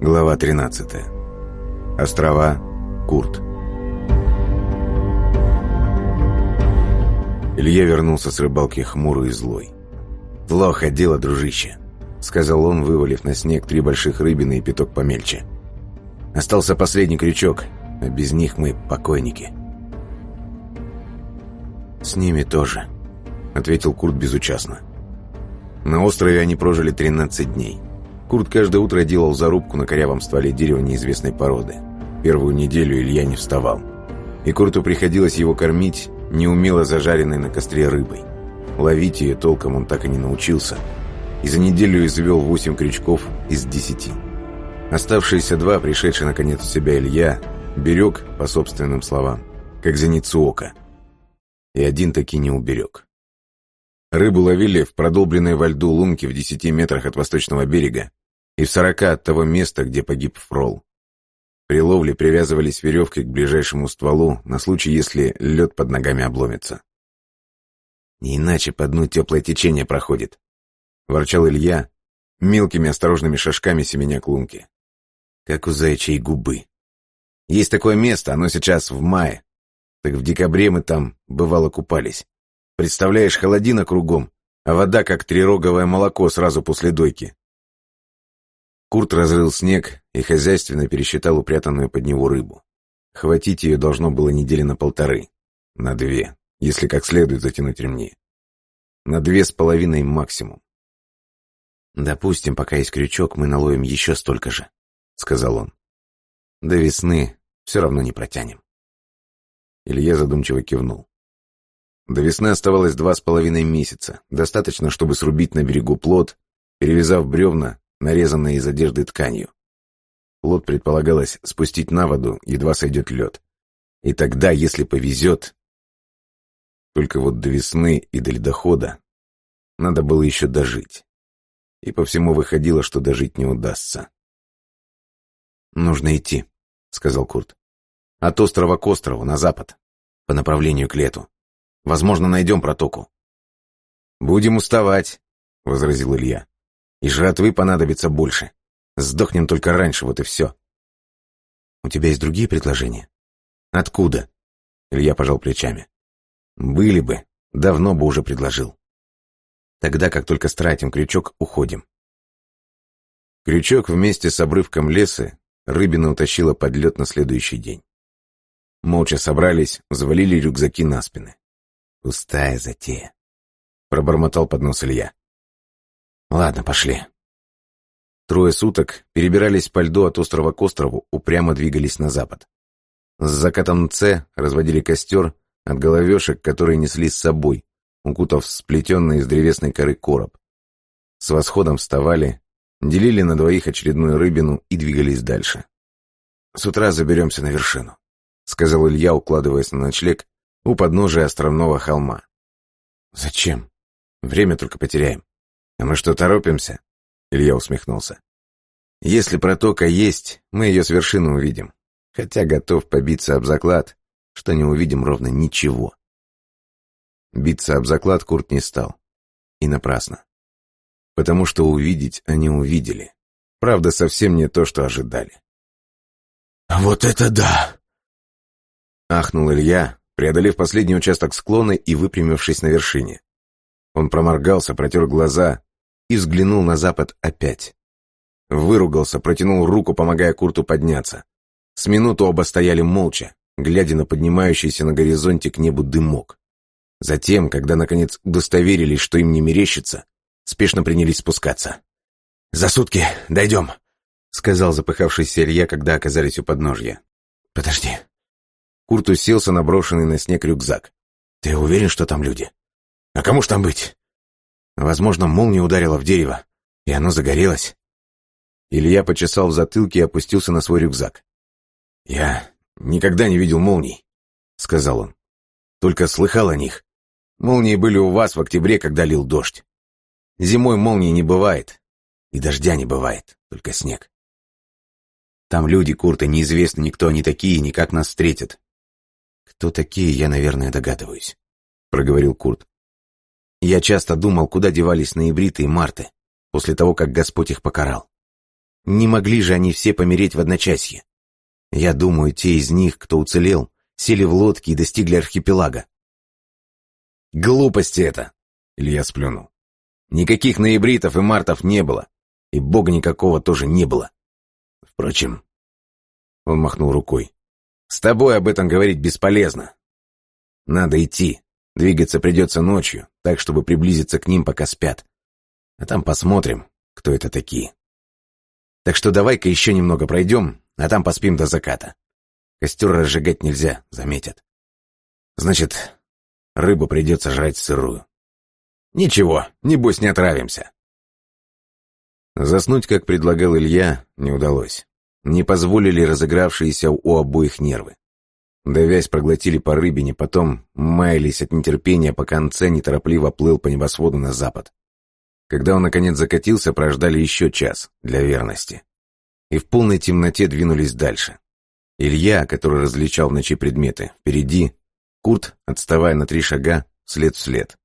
Глава 13. Острова. Курт. Илья вернулся с рыбалки хмурый и злой. «Плохо дело, дружище», — сказал он, вывалив на снег три больших рыбины и пяток помельче. «Остался последний крючок, а без них мы покойники». «С ними тоже», — ответил Курт безучастно. На острове они прожили 13 дней. Курт каждое утро делал зарубку на корявом стволе дерева неизвестной породы. Первую неделю Илья не вставал. И Курту приходилось его кормить неумело зажаренной на костре рыбой. Ловить ее толком он так и не научился. И за неделю извел 8 крючков из 10. Оставшиеся два, пришедший наконец в себя Илья, берег, по собственным словам, как зеницу ока. И один таки не уберег. Рыбу ловили в продолбленной во льду лунке в 10 метрах от восточного берега и в сорока от того места, где погиб Фрол. При ловле привязывались веревкой к ближайшему стволу на случай, если лед под ногами обломится. «Не иначе по дну теплое течение проходит», — ворчал Илья, мелкими осторожными шажками семеня к лунке. «Как у заячьей губы. Есть такое место, оно сейчас в мае. Так в декабре мы там, бывало, купались. Представляешь, холодина кругом, а вода как трироговое молоко сразу после дойки. Курт разрыл снег и хозяйственно пересчитал упрятанную под него рыбу. Хватить ее должно было недели на полторы. На две, если как следует затянуть ремни. На две с половиной максимум. «Допустим, пока есть крючок, мы наловим еще столько же», — сказал он. «До весны все равно не протянем». Илья задумчиво кивнул. До весны оставалось два с половиной месяца. Достаточно, чтобы срубить на берегу плод, перевязав бревна нарезанной из одежды тканью. Плот предполагалось спустить на воду, едва сойдет лед. И тогда, если повезет... Только вот до весны и до ледохода надо было еще дожить. И по всему выходило, что дожить не удастся. «Нужно идти», — сказал Курт. «От острова к острову, на запад, по направлению к лету. Возможно, найдем протоку». «Будем уставать», — возразил Илья. И жратвы понадобится больше. Сдохнем только раньше, вот и все. У тебя есть другие предложения? Откуда? Илья пожал плечами. Были бы, давно бы уже предложил. Тогда, как только стратим крючок, уходим. Крючок вместе с обрывком леса рыбина утащила под лед на следующий день. Молча собрались, взвалили рюкзаки на спины. Пустая затея. Пробормотал под нос Илья. Ладно, пошли. Трое суток перебирались по льду от острова к острову, упрямо двигались на запад. С закатом Ц разводили костер от головешек, которые несли с собой, укутав сплетенный из древесной коры короб. С восходом вставали, делили на двоих очередную рыбину и двигались дальше. «С утра заберемся на вершину», — сказал Илья, укладываясь на ночлег у подножия островного холма. «Зачем? Время только потеряем. «А мы что, торопимся?» Илья усмехнулся. «Если протока есть, мы ее с вершины увидим. Хотя готов побиться об заклад, что не увидим ровно ничего». Биться об заклад Курт не стал. И напрасно. Потому что увидеть они увидели. Правда, совсем не то, что ожидали. «Вот это да!» Ахнул Илья, преодолев последний участок склона и выпрямившись на вершине. Он проморгался, протер глаза, и взглянул на запад опять. Выругался, протянул руку, помогая Курту подняться. С минуту оба стояли молча, глядя на поднимающийся на горизонте к небу дымок. Затем, когда наконец удостоверились, что им не мерещится, спешно принялись спускаться. «За сутки дойдем», — сказал запыхавшийся Илья, когда оказались у подножья. «Подожди». Курт уселся на брошенный на снег рюкзак. «Ты уверен, что там люди? А кому ж там быть? Возможно, молния ударила в дерево, и оно загорелось. Илья почесал в затылке и опустился на свой рюкзак. «Я никогда не видел молний», — сказал он. «Только слыхал о них. Молнии были у вас в октябре, когда лил дождь. Зимой молнии не бывает, и дождя не бывает, только снег. Там люди, Курта, неизвестно никто они такие, ни как нас встретят. Кто такие, я, наверное, догадываюсь», — проговорил Курт. Я часто думал, куда девались ноябриты и марты, после того, как Господь их покарал. Не могли же они все помереть в одночасье. Я думаю, те из них, кто уцелел, сели в лодки и достигли архипелага. Глупости это, Илья сплюнул. Никаких ноябритов и мартов не было, и бога никакого тоже не было. Впрочем, он махнул рукой. С тобой об этом говорить бесполезно. Надо идти. Двигаться придется ночью, так, чтобы приблизиться к ним, пока спят. А там посмотрим, кто это такие. Так что давай-ка еще немного пройдем, а там поспим до заката. Костер разжигать нельзя, заметят. Значит, рыбу придется жрать сырую. Ничего, небось не отравимся. Заснуть, как предлагал Илья, не удалось. Не позволили разыгравшиеся у обоих нервы. Давясь, проглотили по рыбине, потом маялись от нетерпения, пока Анце неторопливо плыл по небосводу на запад. Когда он, наконец, закатился, прождали еще час, для верности. И в полной темноте двинулись дальше. Илья, который различал в ночи предметы, впереди, Курт, отставая на три шага, след в след.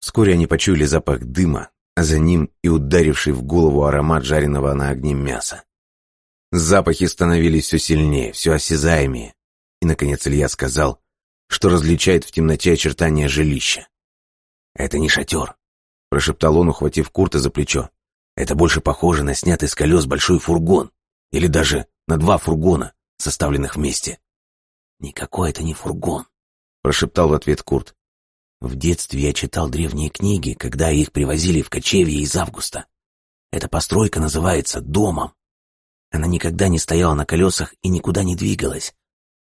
Вскоре они почуяли запах дыма, а за ним и ударивший в голову аромат жареного на огне мяса. Запахи становились все сильнее, все осязаемее. И, наконец, Илья сказал, что различает в темноте очертания жилища. «Это не шатер», — прошептал он, ухватив Курта за плечо. «Это больше похоже на снятый с колес большой фургон. Или даже на два фургона, составленных вместе». «Никакой это не фургон», — прошептал в ответ Курт. В детстве я читал древние книги, когда их привозили в кочевье из августа. Эта постройка называется домом. Она никогда не стояла на колесах и никуда не двигалась.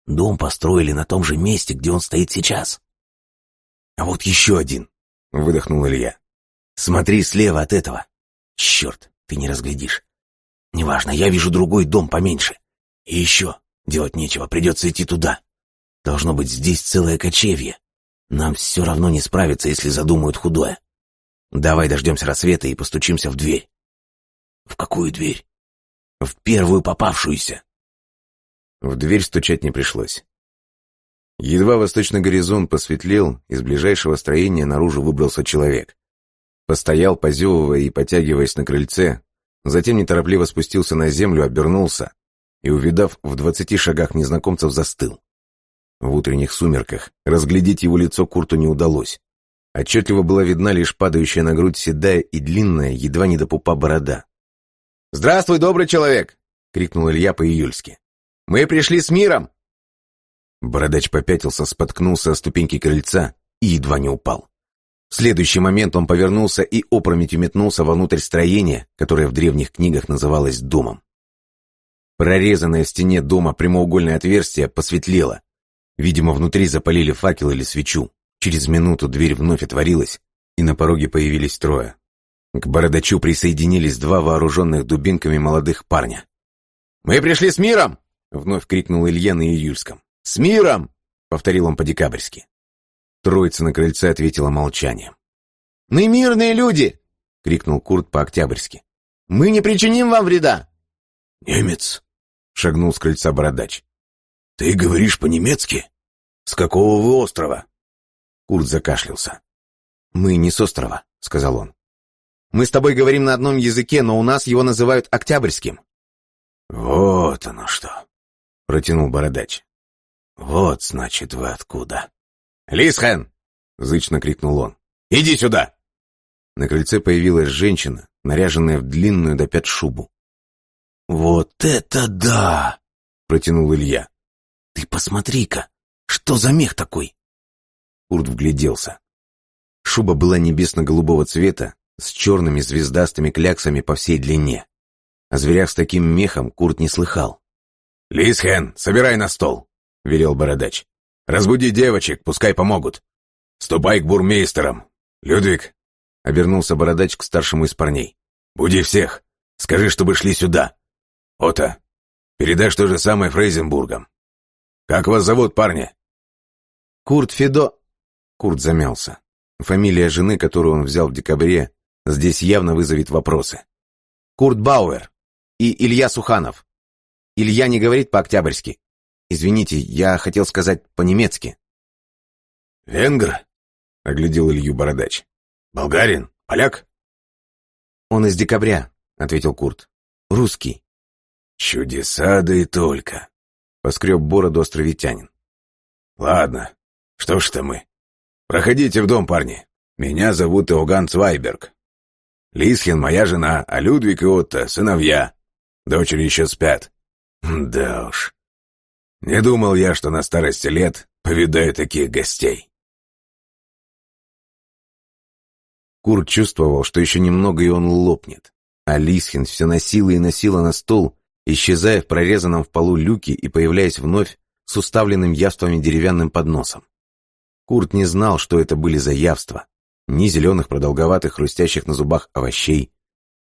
Дом построили на том же месте, где он стоит сейчас. «А вот еще один», — выдохнул Илья. «Смотри слева от этого. Черт, ты не разглядишь. Неважно, я вижу другой дом поменьше. И еще, делать нечего, придется идти туда. Должно быть здесь целое кочевье. Нам все равно не справиться, если задумают худое. Давай дождемся рассвета и постучимся в дверь. В какую дверь? В первую попавшуюся. В дверь стучать не пришлось. Едва восточный горизонт посветлел, из ближайшего строения наружу выбрался человек. Постоял, позевывая и потягиваясь на крыльце, затем неторопливо спустился на землю, обернулся и, увидав в двадцати шагах незнакомцев, застыл. В утренних сумерках разглядеть его лицо Курту не удалось. Отчетливо была видна лишь падающая на грудь седая и длинная, едва не до пупа борода. «Здравствуй, добрый человек!» — крикнул Илья по-июльски. «Мы пришли с миром!» Бородач попятился, споткнулся о ступеньки крыльца и едва не упал. В следующий момент он повернулся и опрометью метнулся внутрь строения, которое в древних книгах называлось домом. Прорезанное в стене дома прямоугольное отверстие посветлело, Видимо, внутри запалили факел или свечу. Через минуту дверь вновь отворилась, и на пороге появились трое. К бородачу присоединились два вооруженных дубинками молодых парня. «Мы пришли с миром!» — вновь крикнул Илья на июльском. «С миром!» — повторил он по-декабрьски. Троица на крыльце ответила молчанием. «Мы мирные люди!» — крикнул Курт по-октябрьски. «Мы не причиним вам вреда!» «Немец!» — шагнул с крыльца бородач. «Ты говоришь по-немецки? С какого вы острова?» Курт закашлялся. «Мы не с острова», — сказал он. «Мы с тобой говорим на одном языке, но у нас его называют Октябрьским». «Вот оно что», — протянул Бородач. «Вот, значит, вы откуда». «Лисхен!» — зычно крикнул он. «Иди сюда!» На крыльце появилась женщина, наряженная в длинную до пят шубу. «Вот это да!» — протянул Илья. «Ты посмотри-ка! Что за мех такой?» Курт вгляделся. Шуба была небесно-голубого цвета, с черными звездастыми кляксами по всей длине. О зверях с таким мехом Курт не слыхал. «Лисхен, собирай на стол!» — велел бородач. «Разбуди девочек, пускай помогут. Ступай к бурмейстерам. Людвиг!» — обернулся бородач к старшему из парней. «Буди всех. Скажи, чтобы шли сюда. Ота, передай то же самое Фрейзенбургам. «Как вас зовут, парни?» «Курт Федо...» Курт замялся. Фамилия жены, которую он взял в декабре, здесь явно вызовет вопросы. «Курт Бауэр и Илья Суханов. Илья не говорит по-октябрьски. Извините, я хотел сказать по-немецки». «Венгр?» — оглядел Илью Бородач. «Болгарин? Поляк?» «Он из декабря», — ответил Курт. русский». «Чудеса, да и только», — поскреб бороду островитянин. «Ладно, что ж-то мы. Проходите в дом, парни. Меня зовут Иоганн Цвайберг. Лисхин — моя жена, а Людвиг и Отто — сыновья. Дочери еще спят. Да уж. Не думал я, что на старости лет повидаю таких гостей». Курт чувствовал, что еще немного и он лопнет. А Лисхин все носила и носила на стол, исчезая в прорезанном в полу люке и появляясь вновь с уставленным явствами деревянным подносом. Курт не знал, что это были за явства. Ни зеленых продолговатых хрустящих на зубах овощей,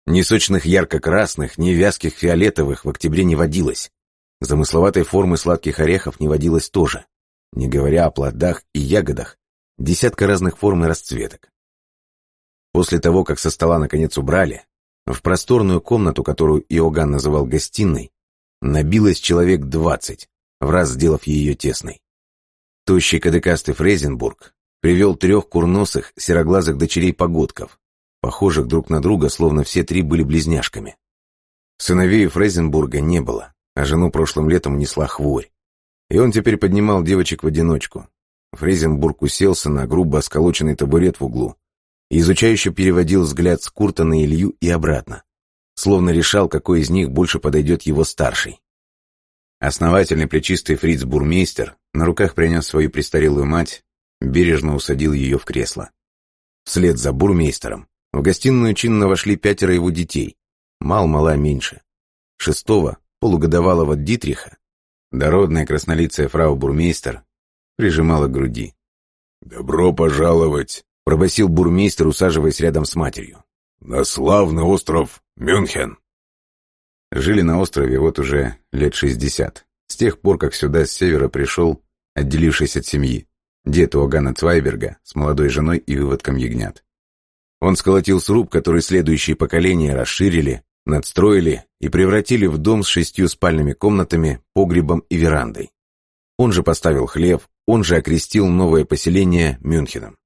ни сочных ярко-красных, ни вязких фиолетовых в октябре не водилось. Замысловатой формы сладких орехов не водилось тоже, не говоря о плодах и ягодах, десятка разных форм и расцветок. После того, как со стола наконец убрали, в просторную комнату, которую Иоганн называл гостиной, набилось человек двадцать, в раз сделав ее тесной. Тощий кадыкастый Фрейзенбург привел трех курносых, сероглазых дочерей-погодков, похожих друг на друга, словно все три были близняшками. Сыновей Фрейзенбурга не было, а жену прошлым летом унесла хворь. И он теперь поднимал девочек в одиночку. Фрейзенбург уселся на грубо осколоченный табурет в углу, и изучающе переводил взгляд с Курта на Илью и обратно, словно решал, какой из них больше подойдет его старший. Основательный плечистый фриц-бурмейстер на руках принес свою престарелую мать, бережно усадил ее в кресло. Вслед за бурмейстером в гостиную чинно вошли пятеро его детей, мал-мала меньше. Шестого, полугодовалого Дитриха, дородная краснолицая фрау-бурмейстер, прижимала к груди. «Добро пожаловать пробасил бурмейстер, усаживаясь рядом с матерью. «На славный остров Мюнхен!» Жили на острове вот уже лет шестьдесят. С тех пор, как сюда с севера пришел, отделившись от семьи, дед Уагана Цвайберга с молодой женой и выводком ягнят. Он сколотил сруб, который следующие поколения расширили, надстроили и превратили в дом с шестью спальными комнатами, погребом и верандой. Он же поставил хлев, он же окрестил новое поселение Мюнхеном.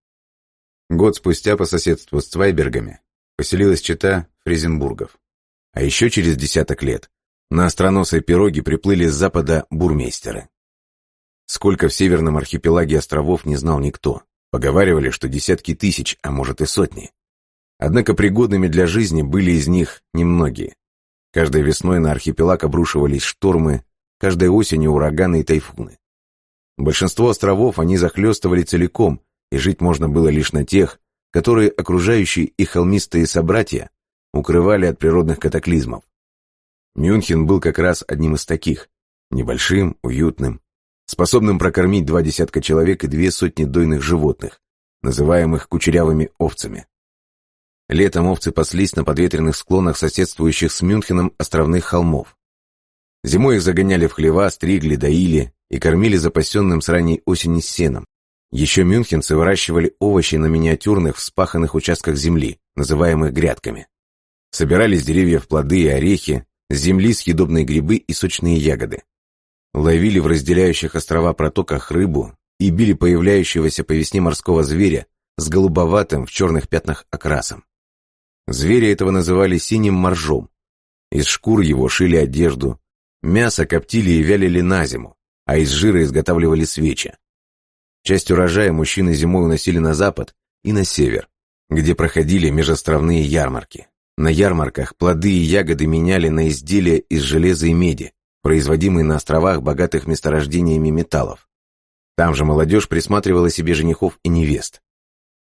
Год спустя по соседству с Цвайбергами поселилась чета Фризенбургов. А еще через десяток лет на остроносой пироге приплыли с запада бурмейстеры. Сколько в северном архипелаге островов не знал никто. Поговаривали, что десятки тысяч, а может и сотни. Однако пригодными для жизни были из них немногие. Каждой весной на архипелаг обрушивались штормы, каждой осенью ураганы и тайфуны. Большинство островов они захлестывали целиком, и жить можно было лишь на тех, которые окружающие и холмистые собратья укрывали от природных катаклизмов. Мюнхен был как раз одним из таких, небольшим, уютным, способным прокормить два десятка человек и две сотни дойных животных, называемых кучерявыми овцами. Летом овцы паслись на подветренных склонах соседствующих с Мюнхеном островных холмов. Зимой их загоняли в хлева, стригли, доили и кормили запасенным с ранней осени сеном, еще мюнхенцы выращивали овощи на миниатюрных вспаханных участках земли, называемых грядками. Собирали с деревьев плоды и орехи, с земли съедобные грибы и сочные ягоды. Ловили в разделяющих острова протоках рыбу и били появляющегося по весне морского зверя с голубоватым в черных пятнах окрасом. Зверя этого называли синим моржом. Из шкур его шили одежду, мясо коптили и вялили на зиму, а из жира изготавливали свечи. Часть урожая мужчины зимой уносили на запад и на север, где проходили межостровные ярмарки. На ярмарках плоды и ягоды меняли на изделия из железа и меди, производимые на островах, богатых месторождениями металлов. Там же молодежь присматривала себе женихов и невест.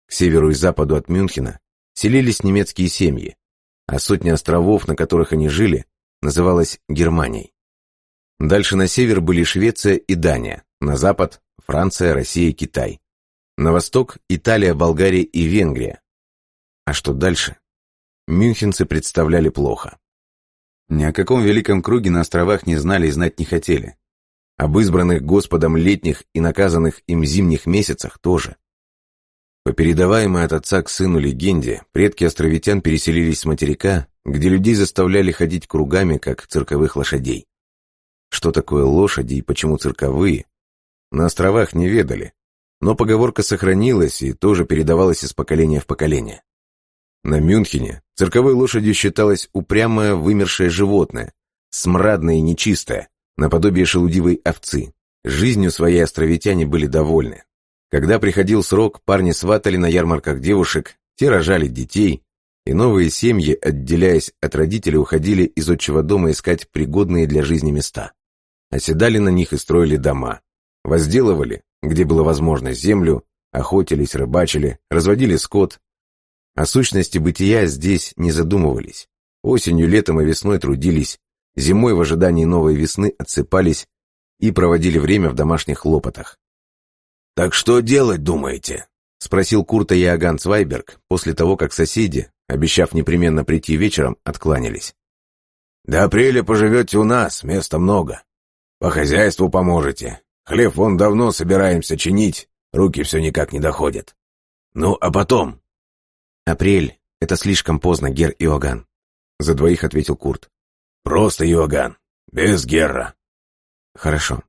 К северу и западу от Мюнхена селились немецкие семьи, а сотня островов, на которых они жили, называлась Германией. Дальше на север были Швеция и Дания, на запад Франция, Россия, Китай. На восток – Италия, Болгария и Венгрия. А что дальше? Мюнхенцы представляли плохо. Ни о каком великом круге на островах не знали и знать не хотели. Об избранных Господом летних и наказанных им зимних месяцах тоже. По передаваемой от отца к сыну легенде, предки островитян переселились с материка, где людей заставляли ходить кругами, как цирковых лошадей. Что такое лошади и почему цирковые, на островах не ведали, но поговорка сохранилась и тоже передавалась из поколения в поколение. На Мюнхене цирковой лошадью считалось упрямое вымершее животное, смрадное и нечистое, наподобие шелудивой овцы. Жизнью своей островитяне были довольны. Когда приходил срок, парни сватали на ярмарках девушек, те рожали детей, и новые семьи, отделяясь от родителей, уходили из отчего дома искать пригодные для жизни места. Оседали на них и строили дома. Возделывали, где было возможно, землю, охотились, рыбачили, разводили скот, о сущности бытия здесь не задумывались. Осенью, летом и весной трудились, зимой в ожидании новой весны отсыпались и проводили время в домашних хлопотах. «Так что делать, думаете?» — спросил Курта Иоганн Цвайберг после того, как соседи, обещав непременно прийти вечером, откланялись. «До апреля поживете у нас, места много. По хозяйству поможете. Хлеб вон давно собираемся чинить, руки все никак не доходят. Ну, а потом, «Апрель — это слишком поздно, Гер Иоганн», — за двоих ответил Курт. «Просто Иоганн, без Герра». «Хорошо.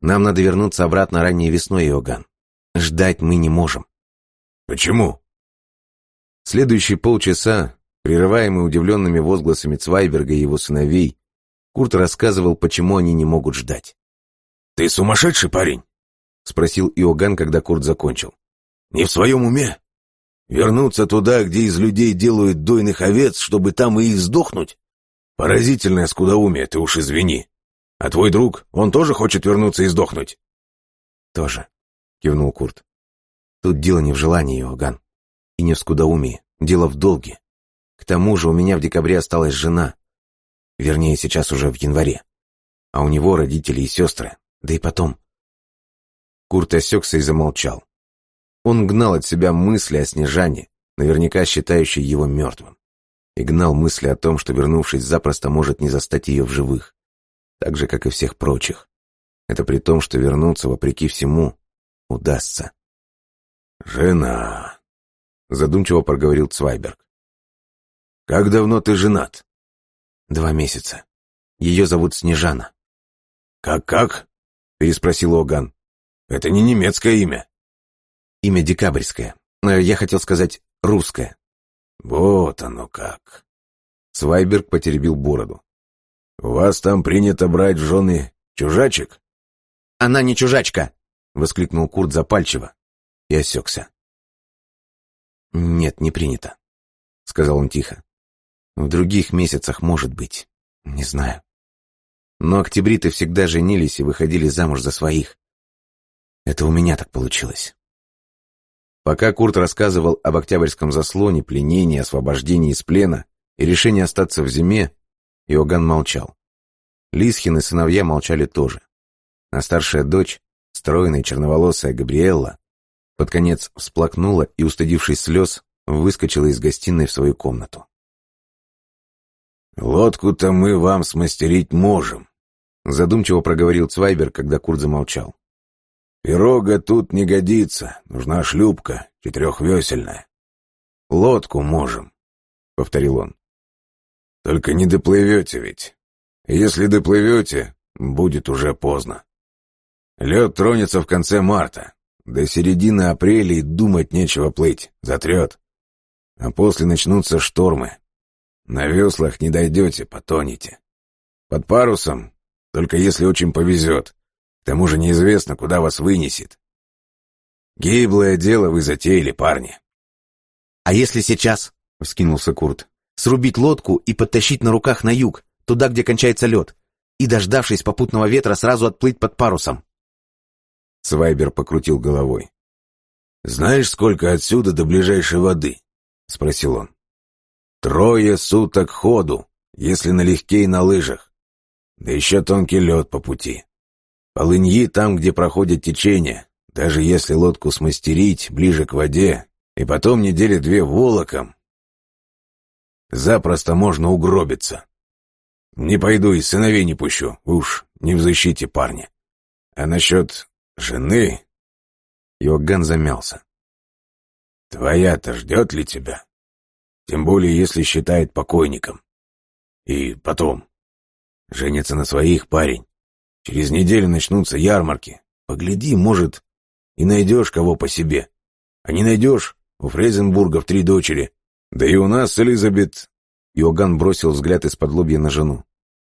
Нам надо вернуться обратно ранней весной, Иоганн. Ждать мы не можем». «Почему?» Следующие полчаса, прерываемые удивленными возгласами Цвайберга и его сыновей, Курт рассказывал, почему они не могут ждать. «Ты сумасшедший парень?» — спросил Иоганн, когда Курт закончил. «Не в своем уме? Вернуться туда, где из людей делают дойных овец, чтобы там и сдохнуть? Поразительное скудоумие, ты уж извини. А твой друг, он тоже хочет вернуться и сдохнуть? Тоже, кивнул Курт. Тут дело не в желании, Иоганн. И не в скудоумии. Дело в долге. К тому же у меня в декабре осталась жена. Вернее, сейчас уже в январе. А у него родители и сестры. Да и потом. Курт осекся и замолчал. Он гнал от себя мысли о Снежане, наверняка считающей его мертвым. И гнал мысли о том, что, вернувшись, запросто может не застать ее в живых. Так же, как и всех прочих. Это при том, что вернуться, вопреки всему, удастся. «Жена», — задумчиво проговорил Цвайберг. «Как давно ты женат?» «Два месяца. Ее зовут Снежана». «Как-как?» — переспросил Оган. «Это не немецкое имя». Имя декабрьское. Я хотел сказать русское. Вот оно как. Свайберг потеребил бороду. У вас там принято брать в жены чужачек? Она не чужачка! Воскликнул Курт запальчиво и осекся. Нет, не принято, сказал он тихо. В других месяцах может быть. Не знаю. Но октябриты всегда женились и выходили замуж за своих. Это у меня так получилось. Пока Курт рассказывал об Октябрьском заслоне, пленении, освобождении из плена и решении остаться в зиме, Иоганн молчал. Лисхин и сыновья молчали тоже. А старшая дочь, стройная черноволосая Габриэлла, под конец всплакнула и, устыдившись слез, выскочила из гостиной в свою комнату. «Лодку-то мы вам смастерить можем», — задумчиво проговорил Цвайбер, когда Курт замолчал. Пирога тут не годится, нужна шлюпка, четырехвесельная. Лодку можем, — повторил он. Только не доплывете ведь. Если доплывете, будет уже поздно. Лед тронется в конце марта. До середины апреля и думать нечего плыть, затрет. А после начнутся штормы. На веслах не дойдете, потонете. Под парусом, только если очень повезет. К тому же неизвестно, куда вас вынесет. Гиблое дело вы затеяли, парни. — А если сейчас, — вскинулся Курт, — срубить лодку и подтащить на руках на юг, туда, где кончается лед, и, дождавшись попутного ветра, сразу отплыть под парусом? Свайбер покрутил головой. «Знаешь, сколько отсюда до ближайшей воды?» — спросил он. «Трое суток ходу, если налегке и на лыжах. Да еще тонкий лед по пути. Полыньи там, где проходит течение, даже если лодку смастерить ближе к воде, и потом недели две волоком, запросто можно угробиться. Не пойду и сыновей не пущу, уж не в защите парня. А насчет жены... Иоганн замялся. Твоя-то ждет ли тебя? Тем более, если считает покойником. И потом, женится на своих парень. Через неделю начнутся ярмарки. Погляди, может, и найдешь кого по себе. А не найдешь, у Фрейзенбурга в три дочери. Да и у нас, Элизабет...» Иоганн бросил взгляд из-под лобья на жену.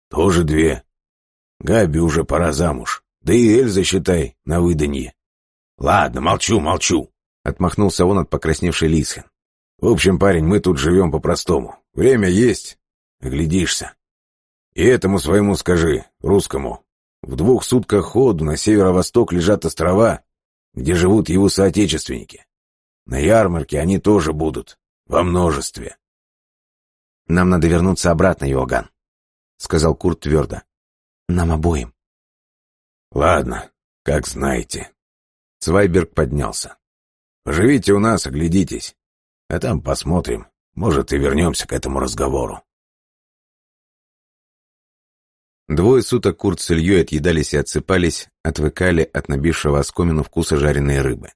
«Тоже две. Габи уже пора замуж. Да и Эльза, считай, на выданье». «Ладно, молчу, молчу», — отмахнулся он от покрасневшей Лисхен. «В общем, парень, мы тут живем по-простому. Время есть, оглядишься. И этому своему скажи, русскому, в двух сутках ходу на северо-восток лежат острова, где живут его соотечественники. На ярмарке они тоже будут, во множестве. «Нам надо вернуться обратно, Йоган», — сказал Курт твердо. «Нам обоим». «Ладно, как знаете». Свайберг поднялся. «Поживите у нас, оглядитесь, а там посмотрим, может, и вернемся к этому разговору». Двое суток Курт с Ильей отъедались и отсыпались, отвыкали от набившего оскомину вкуса жареной рыбы.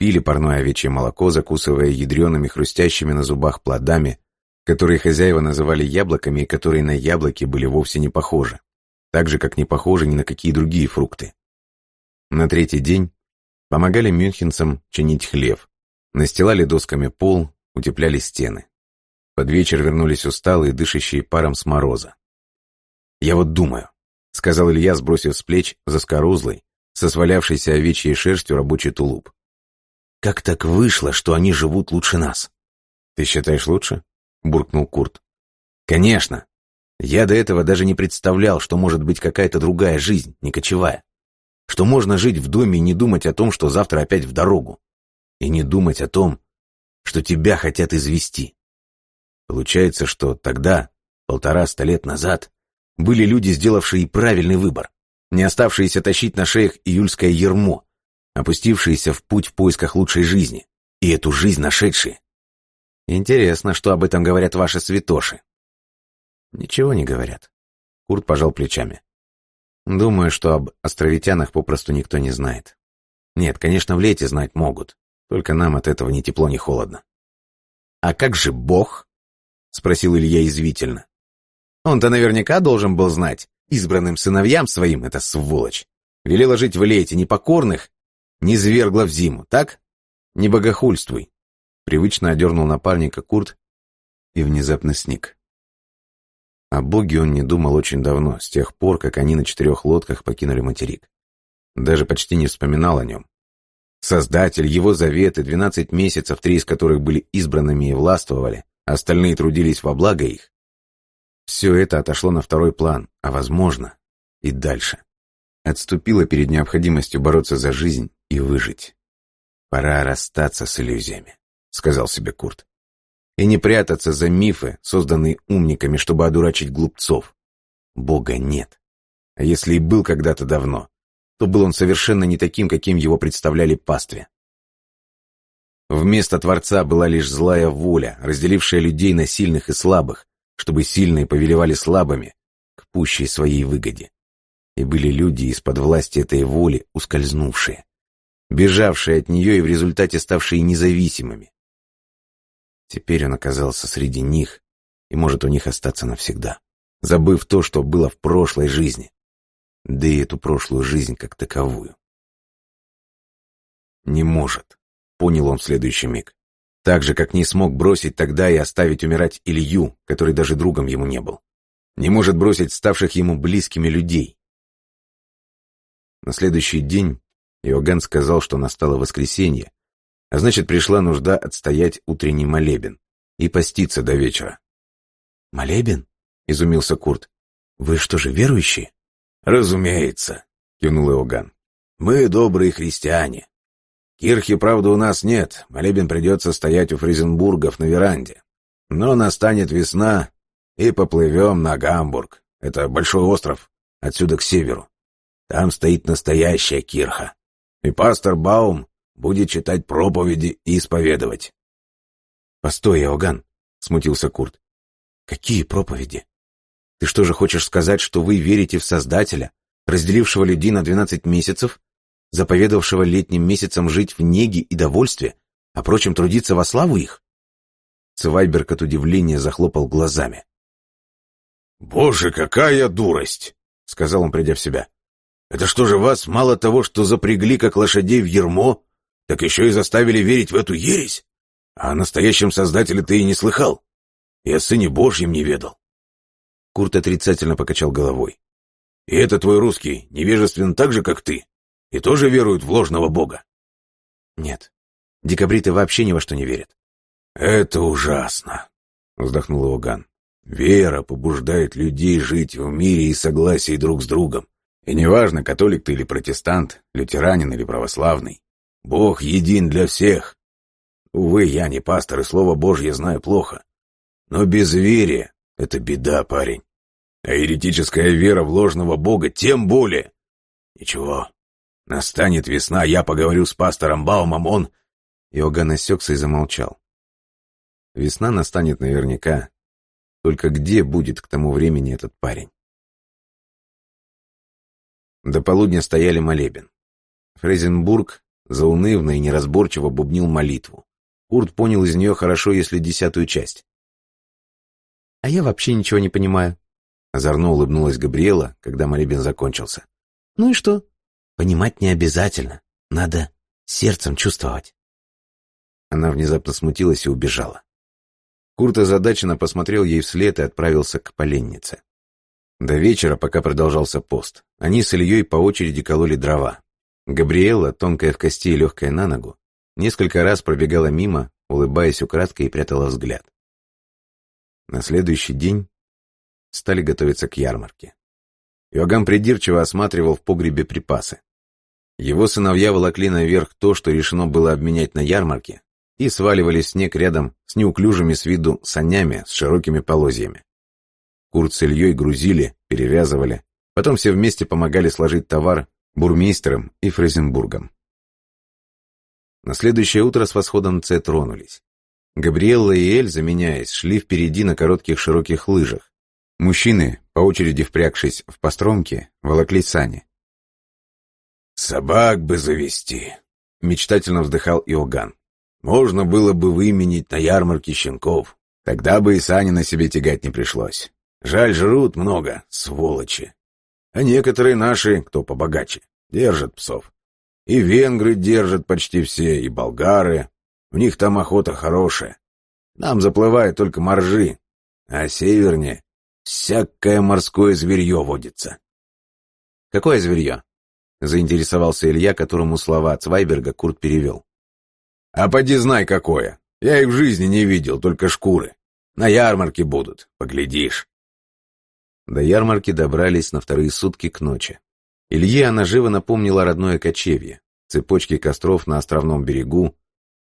Пили парное овечье молоко, закусывая ядреными хрустящими на зубах плодами, которые хозяева называли яблоками и которые на яблоки были вовсе не похожи, так же, как не похожи ни на какие другие фрукты. На третий день помогали мюнхенцам чинить хлев, настилали досками пол, утепляли стены. Под вечер вернулись усталые, дышащие паром с мороза. «Я вот думаю», — сказал Илья, сбросив с плеч заскорузлый, со свалявшейся овечьей шерстью рабочий тулуп. «Как так вышло, что они живут лучше нас?» «Ты считаешь лучше?» — буркнул Курт. «Конечно. Я до этого даже не представлял, что может быть какая-то другая жизнь, не кочевая. Что можно жить в доме и не думать о том, что завтра опять в дорогу. И не думать о том, что тебя хотят извести. Получается, что тогда, полтора-ста лет назад, были люди, сделавшие правильный выбор, не оставшиеся тащить на шеях июльское ермо, опустившиеся в путь в поисках лучшей жизни, и эту жизнь нашедшие. Интересно, что об этом говорят ваши святоши. Ничего не говорят. Курт пожал плечами. Думаю, что об островитянах попросту никто не знает. Нет, конечно, в лете знать могут, только нам от этого ни тепло, ни холодно. А как же Бог? Спросил Илья извительно. Он-то наверняка должен был знать, избранным сыновьям своим эта сволочь. Велела жить в лете непокорных, не звергла в зиму, так? Не богохульствуй. Привычно одернул напарника Курт и внезапно сник. О Боге он не думал очень давно, с тех пор, как они на четырех лодках покинули материк. Даже почти не вспоминал о нем. Создатель, его заветы, двенадцать месяцев, три из которых были избранными и властвовали, остальные трудились во благо их. Все это отошло на второй план, а возможно, и дальше. Отступило перед необходимостью бороться за жизнь и выжить. Пора расстаться с иллюзиями. — сказал себе Курт. «И не прятаться за мифы, созданные умниками, чтобы одурачить глупцов. Бога нет. А если и был когда-то давно, то был он совершенно не таким, каким его представляли пастве. Вместо Творца была лишь злая воля, разделившая людей на сильных и слабых, чтобы сильные повелевали слабыми к пущей своей выгоде. И были люди из-под власти этой воли, ускользнувшие, бежавшие от нее и в результате ставшие независимыми, Теперь он оказался среди них и может у них остаться навсегда, забыв то, что было в прошлой жизни, да и эту прошлую жизнь как таковую. Не может, понял он в следующий миг. Так же, как не смог бросить тогда и оставить умирать Илью, который даже другом ему не был. Не может бросить ставших ему близкими людей. На следующий день Иоганн сказал, что настало воскресенье, а значит, пришла нужда отстоять утренний молебен и поститься до вечера. «Молебен?» — изумился Курт. «Вы что же, верующие?» «Разумеется», — кивнул Иоганн. «Мы добрые христиане. Кирхи, правда, у нас нет, молебен придется стоять у Фризенбургов на веранде. Но настанет весна, и поплывем на Гамбург. Это большой остров, отсюда к северу. Там стоит настоящая кирха. И пастор Баум будет читать проповеди и исповедовать. «Постой, Иоганн», — смутился Курт. «Какие проповеди? Ты что же хочешь сказать, что вы верите в Создателя, разделившего людей на двенадцать месяцев, заповедовавшего летним месяцам жить в неге и довольстве, а прочим трудиться во славу их?» Цвайберг от удивления захлопал глазами. «Боже, какая дурость!» — сказал он, придя в себя. «Это что же вас мало того, что запрягли, как лошадей в ермо, так еще и заставили верить в эту ересь? А о настоящем Создателе ты и не слыхал. И о Сыне Божьем не ведал. Курт отрицательно покачал головой. И это твой русский невежествен так же, как ты, и тоже верует в ложного бога? Нет. Декабриты вообще ни во что не верят. Это ужасно, вздохнул Иоганн. Вера побуждает людей жить в мире и согласии друг с другом. И неважно, католик ты или протестант, лютеранин или православный. Бог един для всех. Увы, я не пастор, и слово Божье знаю плохо. Но безверие — это беда, парень. А еретическая вера в ложного Бога тем более. Ничего, настанет весна, я поговорю с пастором Баумом, он... Иоганн осекся и замолчал. Весна настанет наверняка. Только где будет к тому времени этот парень? До полудня стояли молебен. Фрейзенбург заунывно и неразборчиво бубнил молитву. Курт понял из нее хорошо, если десятую часть. «А я вообще ничего не понимаю», — озорно улыбнулась Габриэла, когда молебен закончился. «Ну и что? Понимать не обязательно. Надо сердцем чувствовать». Она внезапно смутилась и убежала. Курт озадаченно посмотрел ей вслед и отправился к поленнице. До вечера, пока продолжался пост, они с Ильей по очереди кололи дрова. Габриэла, тонкая в кости и легкая на ногу, несколько раз пробегала мимо, улыбаясь украдкой и прятала взгляд. На следующий день стали готовиться к ярмарке. Иоганн придирчиво осматривал в погребе припасы. Его сыновья волокли наверх то, что решено было обменять на ярмарке, и сваливали снег рядом с неуклюжими с виду санями с широкими полозьями. Курт с Ильей грузили, перевязывали. Потом все вместе помогали сложить товар бурмистером и Фрезенбургом. На следующее утро с восходом Ц тронулись. Габриэлла и Эль, заменяясь, шли впереди на коротких широких лыжах. Мужчины, по очереди впрягшись в постромки, волокли сани. «Собак бы завести», — мечтательно вздыхал Иоганн. «Можно было бы выменить на ярмарке щенков. Тогда бы и сани на себе тягать не пришлось. Жаль, жрут много, сволочи. А некоторые наши, кто побогаче, держат псов. И венгры держат почти все, и болгары. У них там охота хорошая. Нам заплывают только моржи, а севернее всякое морское зверье водится. «Какое зверье?» — заинтересовался Илья, которому слова Цвайберга Курт перевел. «А поди знай, какое. Я их в жизни не видел, только шкуры. На ярмарке будут, поглядишь». До ярмарки добрались на вторые сутки к ночи. Илье она живо напомнила родное кочевье, цепочки костров на островном берегу,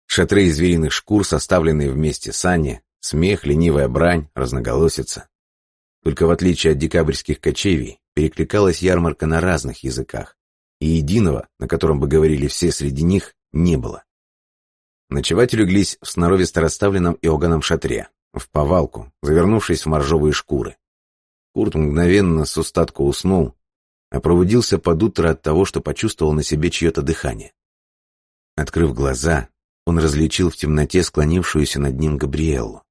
шатры из звериных шкур, составленные вместе сани, смех, ленивая брань, разноголосица. Только в отличие от декабрьских кочевий, перекликалась ярмарка на разных языках, и единого, на котором бы говорили все среди них, не было. Ночевать улеглись в сноровисто расставленном Иоганном шатре, в повалку, завернувшись в моржовые шкуры. Курт мгновенно с устатку уснул, а пробудился под утро от того, что почувствовал на себе чье-то дыхание. Открыв глаза, он различил в темноте склонившуюся над ним Габриэллу.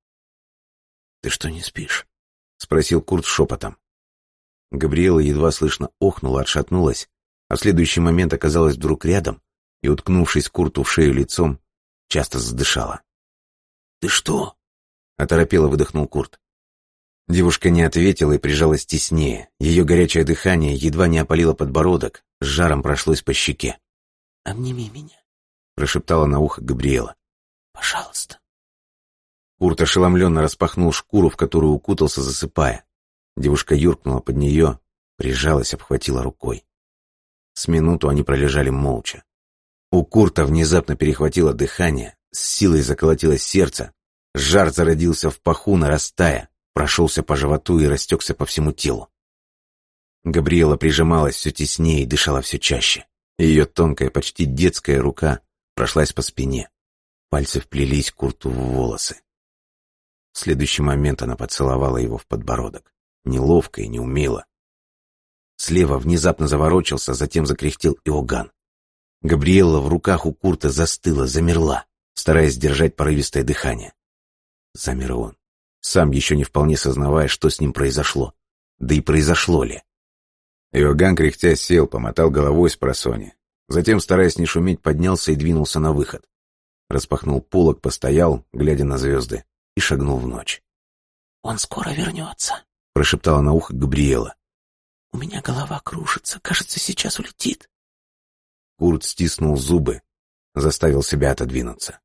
«Ты что, не спишь?» — спросил Курт шепотом. Габриэла едва слышно охнула, отшатнулась, а в следующий момент оказалась вдруг рядом и, уткнувшись Курту в шею лицом, часто задышала. «Ты что?» — оторопело выдохнул Курт. Девушка не ответила и прижалась теснее. Ее горячее дыхание едва не опалило подбородок, с жаром прошлось по щеке. «Обними меня», — прошептала на ухо Габриэла. «Пожалуйста». Курт ошеломленно распахнул шкуру, в которую укутался, засыпая. Девушка юркнула под нее, прижалась, обхватила рукой. С минуту они пролежали молча. У Курта внезапно перехватило дыхание, с силой заколотилось сердце, жар зародился в паху, нарастая, прошелся по животу и растекся по всему телу. Габриэла прижималась все теснее и дышала все чаще. Ее тонкая, почти детская рука прошлась по спине. Пальцы вплелись Курту в волосы. В следующий момент она поцеловала его в подбородок. Неловко и неумело. Слева внезапно заворочился, затем закряхтел Иоганн. Габриэлла в руках у Курта застыла, замерла, стараясь держать порывистое дыхание. Замер он сам еще не вполне сознавая, что с ним произошло. Да и произошло ли. Иоганн, кряхтя, сел, помотал головой с просони. Затем, стараясь не шуметь, поднялся и двинулся на выход. распахнул полог, постоял, глядя на звезды, и шагнул в ночь. «Он скоро вернется», — прошептала на ухо Габриэла. «У меня голова кружится, кажется, сейчас улетит». Курт стиснул зубы, заставил себя отодвинуться.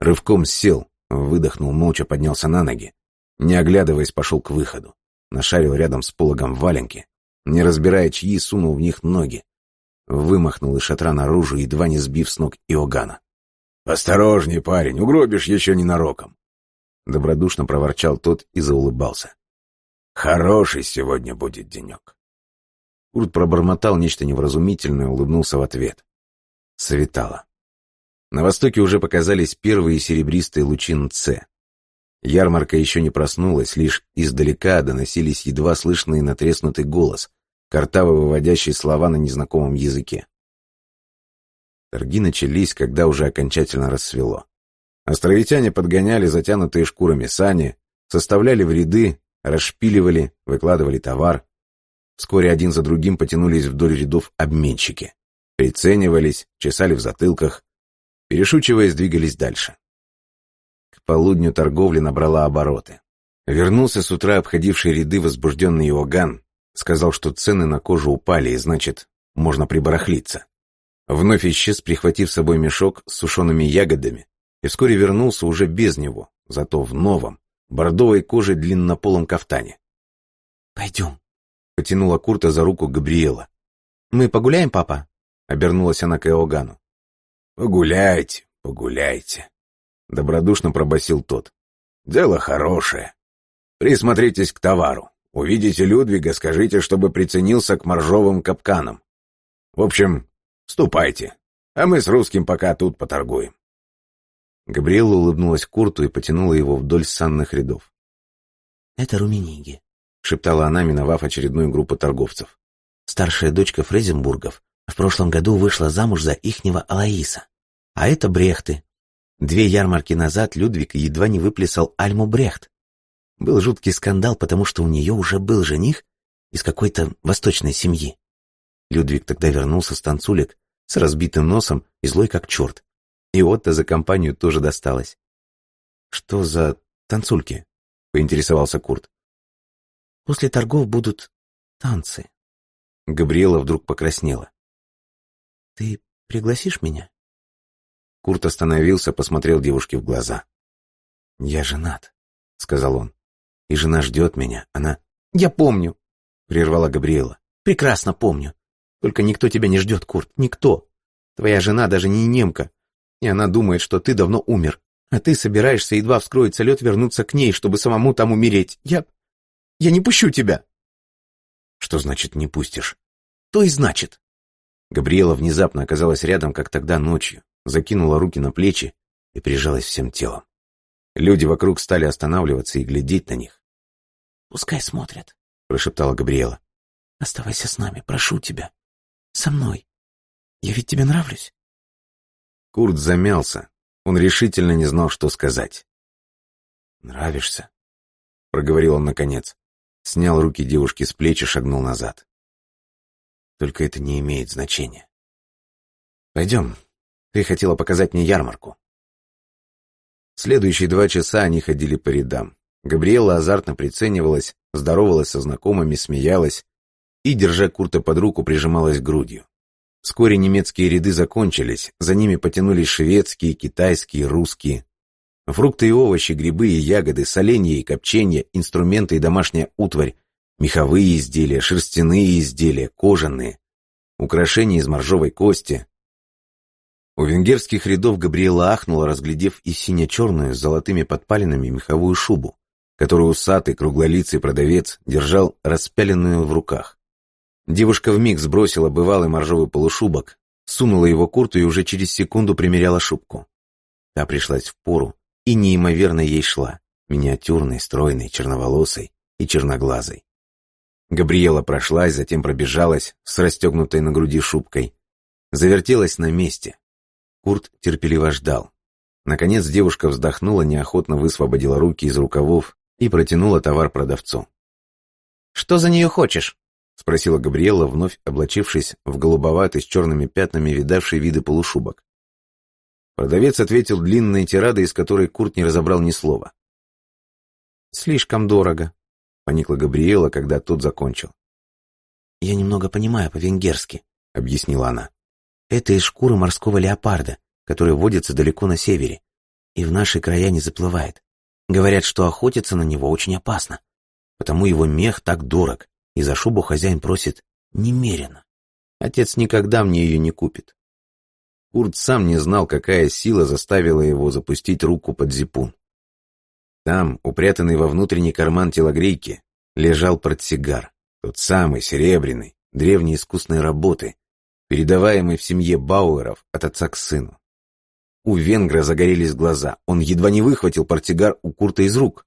Рывком сел, выдохнул молча, поднялся на ноги. Не оглядываясь, пошел к выходу. Нашарил рядом с пологом валенки. Не разбирая чьи, сунул в них ноги. Вымахнул из шатра наружу, едва не сбив с ног Иоганна. «Осторожней, парень, угробишь еще ненароком!» Добродушно проворчал тот и заулыбался. «Хороший сегодня будет денек!» Курт пробормотал нечто невразумительное, улыбнулся в ответ. Светало. На востоке уже показались первые серебристые лучи Нце. Ярмарка еще не проснулась, лишь издалека доносились едва слышный натреснутый голос, картаво выводящий слова на незнакомом языке. Торги начались, когда уже окончательно рассвело. Островитяне подгоняли затянутые шкурами сани, составляли в ряды, расшпиливали, выкладывали товар. Вскоре один за другим потянулись вдоль рядов обменщики. Приценивались, чесали в затылках, перешучиваясь, двигались дальше. Полудню торговля набрала обороты. Вернулся с утра обходивший ряды возбужденный Иоганн, сказал, что цены на кожу упали, и значит, можно прибарахлиться. Вновь исчез, прихватив с собой мешок с сушеными ягодами, и вскоре вернулся уже без него, зато в новом, бордовой коже длиннополом кафтане. «Пойдем», — потянула Курта за руку Габриэла. «Мы погуляем, папа?» — обернулась она к Иогану. «Погуляйте, погуляйте», — добродушно пробасил тот. «Дело хорошее. Присмотритесь к товару. Увидите Людвига, скажите, чтобы приценился к моржовым капканам. В общем, ступайте, а мы с русским пока тут поторгуем». Габриэла улыбнулась Курту и потянула его вдоль санных рядов. «Это Румениги», — шептала она, миновав очередную группу торговцев. «Старшая дочка Фрезенбургов в прошлом году вышла замуж за ихнего Алаиса. А это Брехты. Две ярмарки назад Людвиг едва не выплясал Альму Брехт. Был жуткий скандал, потому что у нее уже был жених из какой-то восточной семьи. Людвиг тогда вернулся с танцулек с разбитым носом и злой как черт. И Отто за компанию тоже досталось. «Что за танцульки?» — поинтересовался Курт. «После торгов будут танцы». Габриэла вдруг покраснела. «Ты пригласишь меня?» Курт остановился, посмотрел девушке в глаза. «Я женат», — сказал он. «И жена ждет меня. Она...» «Я помню», — прервала Габриэла. «Прекрасно помню. Только никто тебя не ждет, Курт, никто. Твоя жена даже не немка, и она думает, что ты давно умер. А ты собираешься, едва вскроется лед, вернуться к ней, чтобы самому там умереть. Я... я не пущу тебя». «Что значит «не пустишь»?» «То и значит. Габриэла внезапно оказалась рядом, как тогда ночью, закинула руки на плечи и прижалась всем телом. Люди вокруг стали останавливаться и глядеть на них. «Пускай смотрят», — прошептала Габриэла. «Оставайся с нами, прошу тебя. Со мной. Я ведь тебе нравлюсь». Курт замялся. Он решительно не знал, что сказать. «Нравишься?» — проговорил он наконец. Снял руки девушки с плеч и шагнул назад. Только это не имеет значения. Пойдем. Ты хотела показать мне ярмарку. Следующие два часа они ходили по рядам. Габриэла азартно приценивалась, здоровалась со знакомыми, смеялась и, держа Курта под руку, прижималась грудью. Вскоре немецкие ряды закончились, за ними потянулись шведские, китайские, русские. Фрукты и овощи, грибы и ягоды, соленья и копчения, инструменты и домашняя утварь Меховые изделия, шерстяные изделия, кожаные, украшения из моржовой кости. У венгерских рядов Габриэла ахнула, разглядев и сине-черную с золотыми подпалинами меховую шубу, которую усатый круглолицый продавец держал распяленную в руках. Девушка вмиг сбросила бывалый моржовый полушубок, сунула его курту и уже через секунду примеряла шубку. Та пришлась в пору и неимоверно ей шла, миниатюрной, стройной, черноволосой и черноглазой. Габриэла прошлась, затем пробежалась с расстегнутой на груди шубкой. Завертелась на месте. Курт терпеливо ждал. Наконец девушка вздохнула, неохотно высвободила руки из рукавов и протянула товар продавцу. «Что за нее хочешь?» — спросила Габриэла, вновь облачившись в голубоватый с черными пятнами видавший виды полушубок. Продавец ответил длинной тирадой, из которой Курт не разобрал ни слова. «Слишком дорого», — поникла Габриэла, когда тот закончил. «Я немного понимаю по-венгерски», — объяснила она. «Это из шкуры морского леопарда, который водится далеко на севере, и в наши края не заплывает. Говорят, что охотиться на него очень опасно, потому его мех так дорог, и за шубу хозяин просит немерено. Отец никогда мне ее не купит. Курт сам не знал, какая сила заставила его запустить руку под зипун. Там, упрятанный во внутренний карман телогрейки, лежал портсигар, тот самый, серебряный, древней искусной работы, передаваемый в семье Бауэров от отца к сыну. У венгра загорелись глаза, он едва не выхватил портсигар у Курта из рук.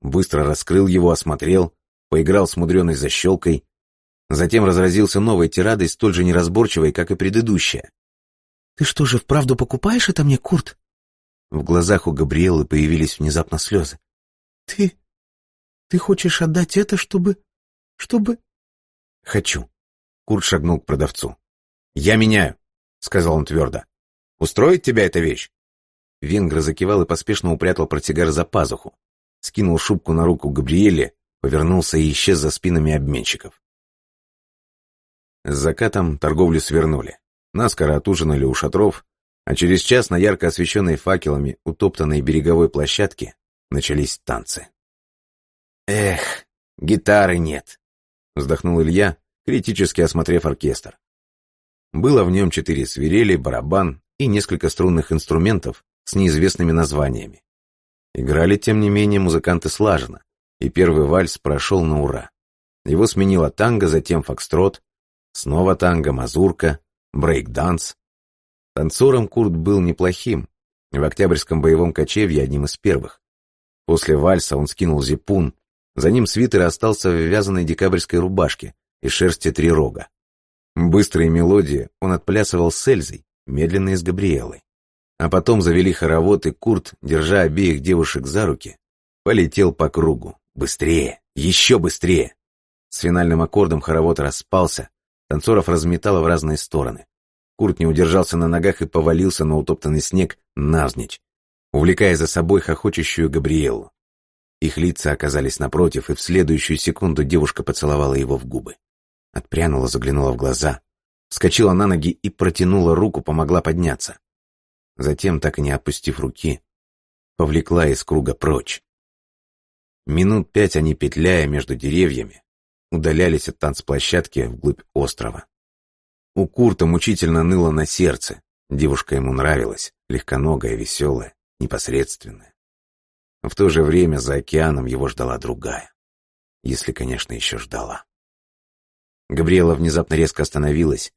Быстро раскрыл его, осмотрел, поиграл с мудреной защелкой, затем разразился новой тирадой, столь же неразборчивой, как и предыдущая. «Ты что же, вправду покупаешь это мне, Курт?» В глазах у Габриэлы появились внезапно слезы. «Ты... ты хочешь отдать это, чтобы... чтобы...» «Хочу». Курт шагнул к продавцу. «Я меняю», — сказал он твердо. «Устроит тебя эта вещь?» Венгр закивал и поспешно упрятал протигар за пазуху. Скинул шубку на руку Габриэле, повернулся и исчез за спинами обменщиков. С закатом торговлю свернули. Наскоро отужинали у шатров, а через час на ярко освещенной факелами утоптанной береговой площадке начались танцы. «Эх, гитары нет!» — вздохнул Илья, критически осмотрев оркестр. Было в нем четыре свирели, барабан и несколько струнных инструментов с неизвестными названиями. Играли, тем не менее, музыканты слаженно, и первый вальс прошел на ура. Его сменило танго, затем фокстрот, снова танго, мазурка, брейк-данс, Танцором Курт был неплохим, в Октябрьском боевом кочевье одним из первых. После вальса он скинул зипун, за ним свитер остался в вязаной декабрьской рубашке из шерсти трирога. Быстрые мелодии он отплясывал с Эльзой, медленные с Габриэлой. А потом завели хоровод, и Курт, держа обеих девушек за руки, полетел по кругу. Быстрее! Еще быстрее! С финальным аккордом хоровод распался, танцоров разметало в разные стороны. Курт не удержался на ногах и повалился на утоптанный снег навзничь, увлекая за собой хохочущую Габриэлу. Их лица оказались напротив, и в следующую секунду девушка поцеловала его в губы. Отпрянула, заглянула в глаза, вскочила на ноги и протянула руку, помогла подняться. Затем, так и не опустив руки, повлекла из круга прочь. Минут пять они, петляя между деревьями, удалялись от танцплощадки вглубь острова. У Курта мучительно ныло на сердце. Девушка ему нравилась, легконогая, веселая, непосредственная. В то же время за океаном его ждала другая. Если, конечно, еще ждала. Габриэла внезапно резко остановилась.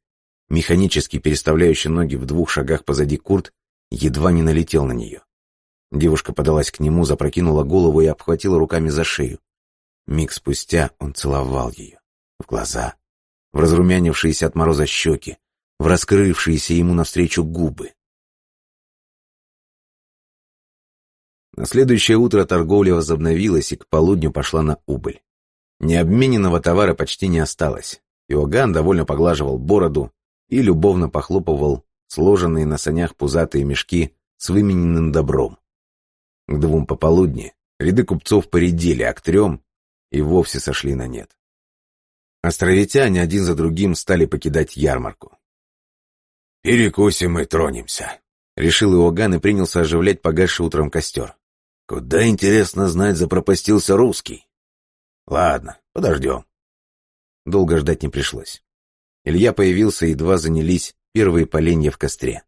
Механически переставляющий ноги в двух шагах позади Курт едва не налетел на нее. Девушка подалась к нему, запрокинула голову и обхватила руками за шею. Миг спустя он целовал ее. В глаза, в разрумянившиеся от мороза щеки, в раскрывшиеся ему навстречу губы. На следующее утро торговля возобновилась и к полудню пошла на убыль. Необмененного товара почти не осталось. Иоганн довольно поглаживал бороду и любовно похлопывал сложенные на санях пузатые мешки с вымененным добром. К двум пополудни ряды купцов поредели, а к трем и вовсе сошли на нет. Островитяне один за другим стали покидать ярмарку. «Перекусим и тронемся», — решил Иоганн и принялся оживлять погасший утром костер. «Куда, интересно знать, запропастился русский?» «Ладно, подождем». Долго ждать не пришлось. Илья появился, едва занялись первые поленья в костре.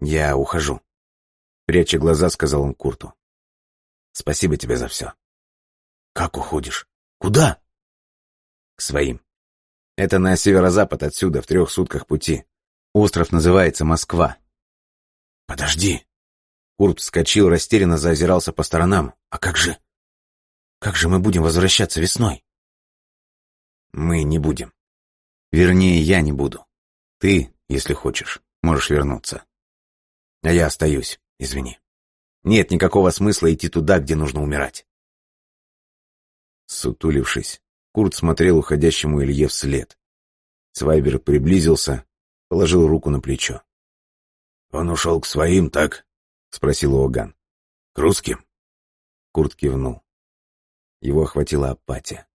«Я ухожу», — пряча глаза, сказал он Курту. «Спасибо тебе за все». «Как уходишь? Куда?» к своим. Это на северо-запад отсюда, в трех сутках пути. Остров называется Москва. Подожди. Курт вскочил, растерянно заозирался по сторонам. А как же... Как же мы будем возвращаться весной? Мы не будем. Вернее, я не буду. Ты, если хочешь, можешь вернуться. А я остаюсь, извини. Нет никакого смысла идти туда, где нужно умирать. Сутулившись, Курт смотрел уходящему Илье вслед. Свайбер приблизился, положил руку на плечо. «Он ушел к своим, так?» — спросил Оган. «К русским?» Курт кивнул. Его охватила апатия.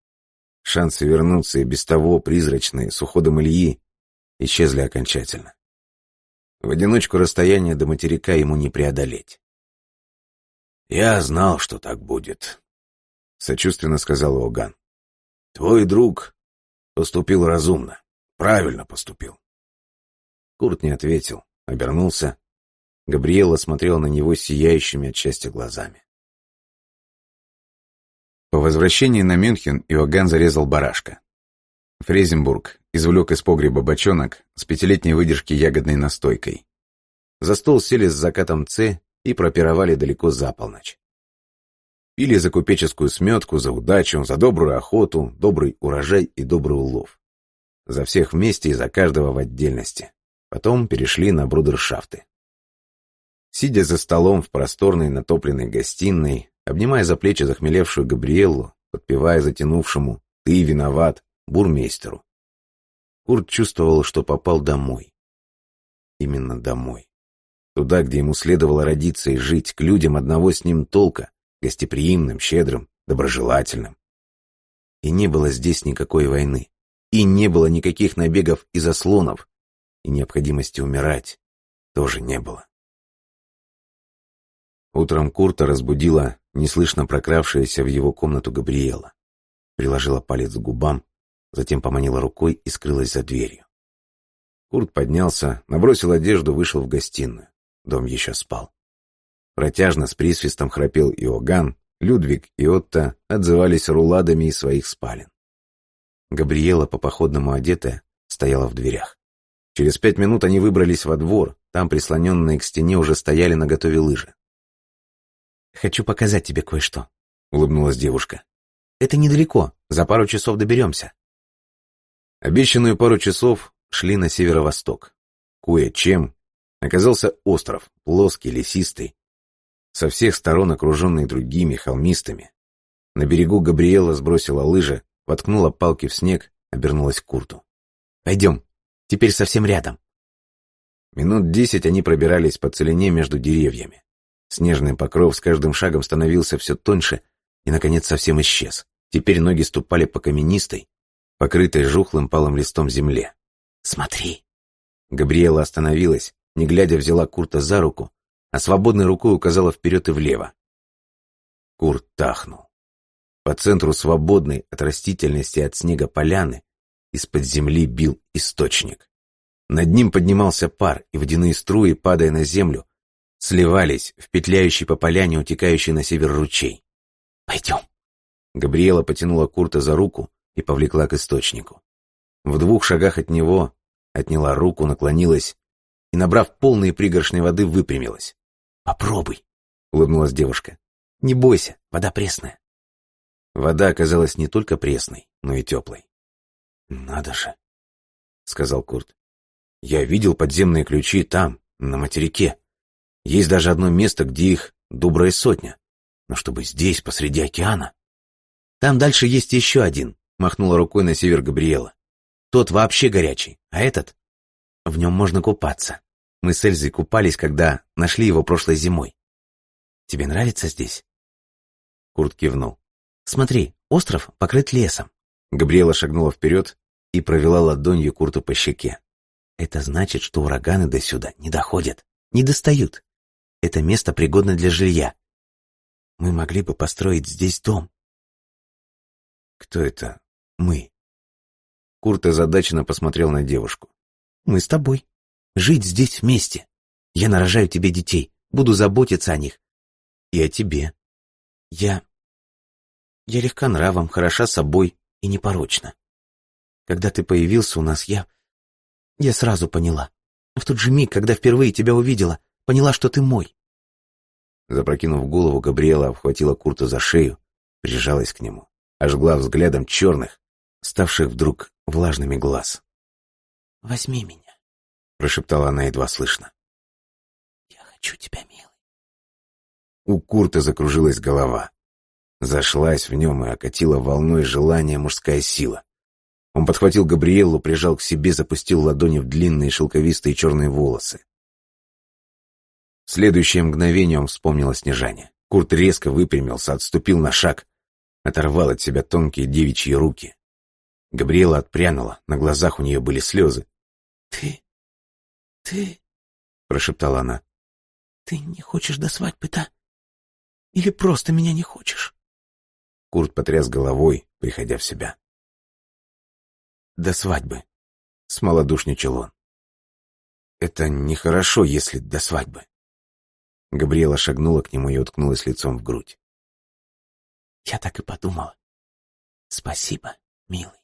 Шансы вернуться и без того призрачные с уходом Ильи исчезли окончательно. В одиночку расстояние до материка ему не преодолеть. «Я знал, что так будет», — сочувственно сказал Оган. «Твой друг поступил разумно, правильно поступил». Курт не ответил, обернулся. Габриэла смотрела на него сияющими от счастья глазами. По возвращении на Мюнхен Иоганн зарезал барашка. Фрезенбург извлек из погреба бочонок с пятилетней выдержки ягодной настойкой. За стол сели с закатом Ц и пропировали далеко за полночь. Пили за купеческую сметку, за удачу, за добрую охоту, добрый урожай и добрый улов. За всех вместе и за каждого в отдельности. Потом перешли на брудершафты. Сидя за столом в просторной натопленной гостиной, обнимая за плечи захмелевшую Габриэллу, подпевая затянувшему «Ты виноват» бурмейстеру. Курт чувствовал, что попал домой. Именно домой. Туда, где ему следовало родиться и жить, к людям одного с ним толка, гостеприимным, щедрым, доброжелательным. И не было здесь никакой войны. И не было никаких набегов и заслонов. И необходимости умирать тоже не было. Утром Курта разбудила неслышно прокравшаяся в его комнату Габриэла. Приложила палец к губам, затем поманила рукой и скрылась за дверью. Курт поднялся, набросил одежду, вышел в гостиную. Дом еще спал. Протяжно с присвистом храпел Иоганн, Людвиг и Отто отзывались руладами из своих спален. Габриэла, по походному одетая, стояла в дверях. Через пять минут они выбрались во двор, там, прислоненные к стене, уже стояли на готове лыжи. «Хочу показать тебе кое-что», — улыбнулась девушка. «Это недалеко, за пару часов доберемся». Обещанную пару часов шли на северо-восток. Кое-чем оказался остров, плоский, лесистый, со всех сторон окруженный другими холмистыми. На берегу Габриэла сбросила лыжи, воткнула палки в снег, обернулась к Курту. «Пойдем, теперь совсем рядом». Минут десять они пробирались по целине между деревьями. Снежный покров с каждым шагом становился все тоньше и, наконец, совсем исчез. Теперь ноги ступали по каменистой, покрытой жухлым палым листом земле. «Смотри!» Габриэла остановилась, не глядя взяла Курта за руку, а свободной рукой указала вперед и влево. Курт тахнул. По центру свободной от растительности и от снега поляны из-под земли бил источник. Над ним поднимался пар, и водяные струи, падая на землю, сливались в петляющий по поляне, утекающий на север ручей. «Пойдем». Габриэла потянула Курта за руку и повлекла к источнику. В двух шагах от него отняла руку, наклонилась и, набрав полные пригоршни воды, выпрямилась. «Попробуй», — улыбнулась девушка. «Не бойся, вода пресная». Вода оказалась не только пресной, но и теплой. «Надо же», — сказал Курт. «Я видел подземные ключи там, на материке. Есть даже одно место, где их добрая сотня. Но чтобы здесь, посреди океана... Там дальше есть еще один, махнула рукой на север Габриэла. Тот вообще горячий, а этот... В нем можно купаться. Мы с Эльзой купались, когда нашли его прошлой зимой. Тебе нравится здесь? Курт кивнул. Смотри, остров покрыт лесом. Габриэла шагнула вперед и провела ладонью Курту по щеке. Это значит, что ураганы до сюда не доходят, не достают. Это место пригодно для жилья. Мы могли бы построить здесь дом. Кто это мы? Курт озадаченно посмотрел на девушку. Мы с тобой. Жить здесь вместе. Я нарожаю тебе детей, буду заботиться о них. И о тебе. Я... Я легка нравом, хороша собой и непорочна. Когда ты появился у нас, я... Я сразу поняла. В тот же миг, когда впервые тебя увидела, Поняла, что ты мой. Запрокинув голову, Габриэла обхватила Курта за шею, прижалась к нему, ожгла взглядом черных, ставших вдруг влажными глаз. «Возьми меня», — прошептала она едва слышно. «Я хочу тебя, милый». У Курта закружилась голова. Зашлась в нем и окатила волной желания мужская сила. Он подхватил Габриэллу, прижал к себе, запустил ладони в длинные шелковистые черные волосы. В следующее мгновение он вспомнил о Снежане. Курт резко выпрямился, отступил на шаг, оторвал от себя тонкие девичьи руки. Габриэла отпрянула, на глазах у нее были слезы. «Ты... ты...» — прошептала она. «Ты не хочешь до свадьбы, да? Или просто меня не хочешь?» Курт потряс головой, приходя в себя. «До свадьбы», — смолодушничал он. «Это нехорошо, если до свадьбы». Габриэла шагнула к нему и уткнулась лицом в грудь. «Я так и подумала. Спасибо, милый».